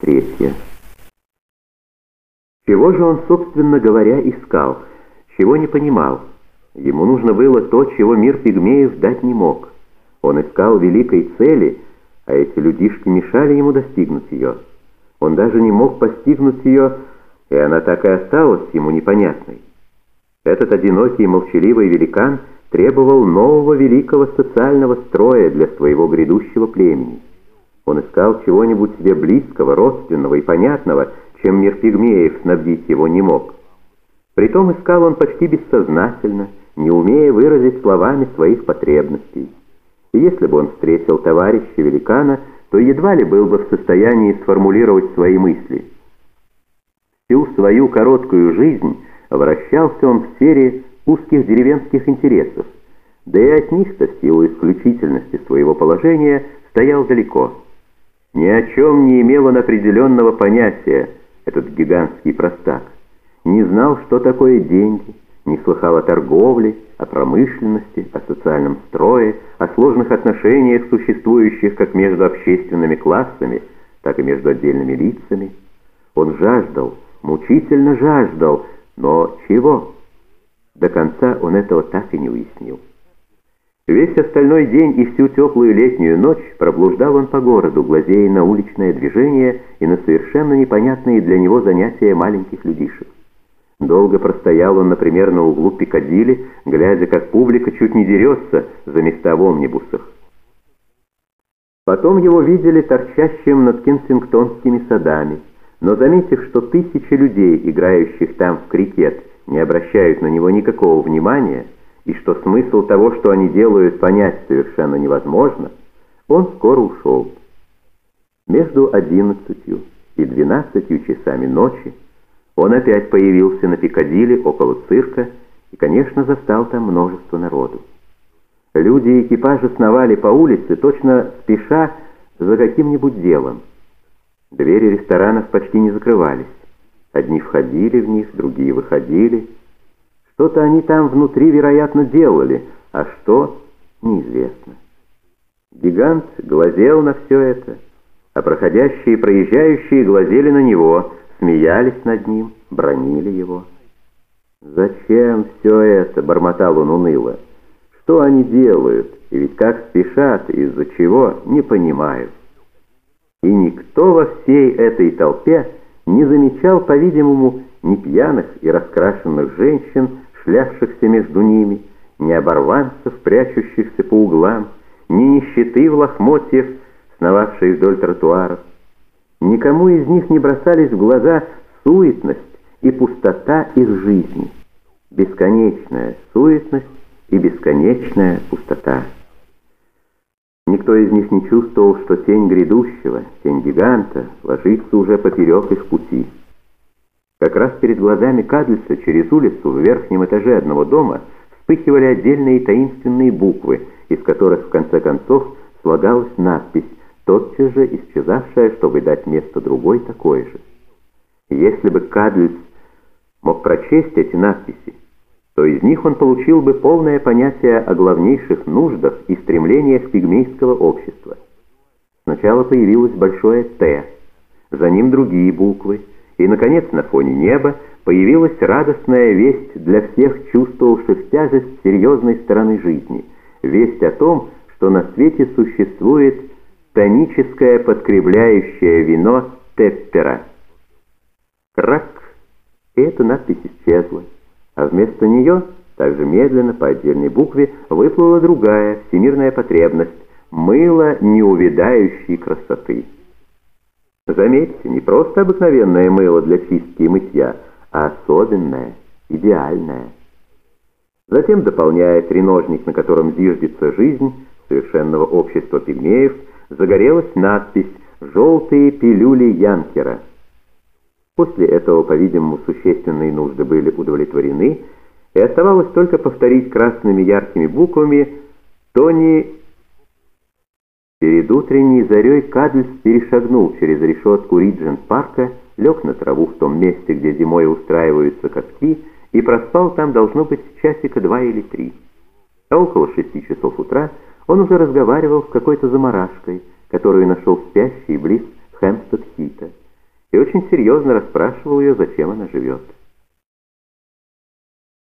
Третье. Чего же он, собственно говоря, искал? Чего не понимал? Ему нужно было то, чего мир пигмеев дать не мог. Он искал великой цели, а эти людишки мешали ему достигнуть ее. Он даже не мог постигнуть ее, и она так и осталась ему непонятной. Этот одинокий и молчаливый великан требовал нового великого социального строя для своего грядущего племени. Он искал чего-нибудь себе близкого, родственного и понятного, чем мир пигмеев снабдить его не мог. Притом искал он почти бессознательно, не умея выразить словами своих потребностей. И если бы он встретил товарища великана, то едва ли был бы в состоянии сформулировать свои мысли. Всю свою короткую жизнь вращался он в сфере узких деревенских интересов, да и от них-то в силу исключительности своего положения стоял далеко. Ни о чем не имел он определенного понятия, этот гигантский простак. Не знал, что такое деньги, не слыхал о торговле, о промышленности, о социальном строе, о сложных отношениях, существующих как между общественными классами, так и между отдельными лицами. Он жаждал, мучительно жаждал, но чего? До конца он этого так и не уяснил. Весь остальной день и всю теплую летнюю ночь проблуждал он по городу, глазея на уличное движение и на совершенно непонятные для него занятия маленьких людишек. Долго простоял он, например, на углу Пикадилли, глядя, как публика чуть не дерется за места в омнибусах. Потом его видели торчащим над Кенсингтонскими садами, но заметив, что тысячи людей, играющих там в крикет, не обращают на него никакого внимания, и что смысл того, что они делают, понять совершенно невозможно, он скоро ушел. Между одиннадцатью и двенадцатью часами ночи он опять появился на Пикадилли около цирка и, конечно, застал там множество народу. Люди и экипажи сновали по улице, точно спеша за каким-нибудь делом. Двери ресторанов почти не закрывались. Одни входили в них, другие выходили. Что-то они там внутри, вероятно, делали, а что — неизвестно. Гигант глазел на все это, а проходящие и проезжающие глазели на него — смеялись над ним, бронили его. «Зачем все это?» — бормотал он уныло. «Что они делают? И ведь как спешат, из-за чего, не понимаю». И никто во всей этой толпе не замечал, по-видимому, ни пьяных и раскрашенных женщин, шлявшихся между ними, ни оборванцев, прячущихся по углам, ни нищеты в лохмотьях, сновавшей вдоль тротуаров. Никому из них не бросались в глаза суетность и пустота их жизни. Бесконечная суетность и бесконечная пустота. Никто из них не чувствовал, что тень грядущего, тень гиганта, ложится уже поперек их пути. Как раз перед глазами Кадльса через улицу в верхнем этаже одного дома вспыхивали отдельные таинственные буквы, из которых в конце концов слагалась надпись тотчас же исчезавшая, чтобы дать место другой такой же. Если бы Кадльц мог прочесть эти надписи, то из них он получил бы полное понятие о главнейших нуждах и стремлениях пигмейского общества. Сначала появилось большое «Т», за ним другие буквы, и, наконец, на фоне неба появилась радостная весть для всех чувствовавших тяжесть серьезной стороны жизни, весть о том, что на свете существует тоническое подкрепляющее вино Теппера. Крак, и эта надпись исчезла, а вместо нее, также медленно, по отдельной букве, выплыла другая, всемирная потребность – мыло неувядающей красоты. Заметьте, не просто обыкновенное мыло для чистки и мытья, а особенное, идеальное. Затем, дополняя треножник, на котором зиждется жизнь совершенного общества пигмеев – загорелась надпись «Желтые пилюли Янкера». После этого, по-видимому, существенные нужды были удовлетворены, и оставалось только повторить красными яркими буквами «Тони...» Перед утренней зарей Кадльс перешагнул через решетку Риджент-парка, лег на траву в том месте, где зимой устраиваются катки, и проспал там, должно быть, часика два или три. А около шести часов утра он уже разговаривал с какой-то заморашкой, которую нашел спящей близ Хэмпстед-Хита. очень серьезно расспрашивал ее, зачем она живет.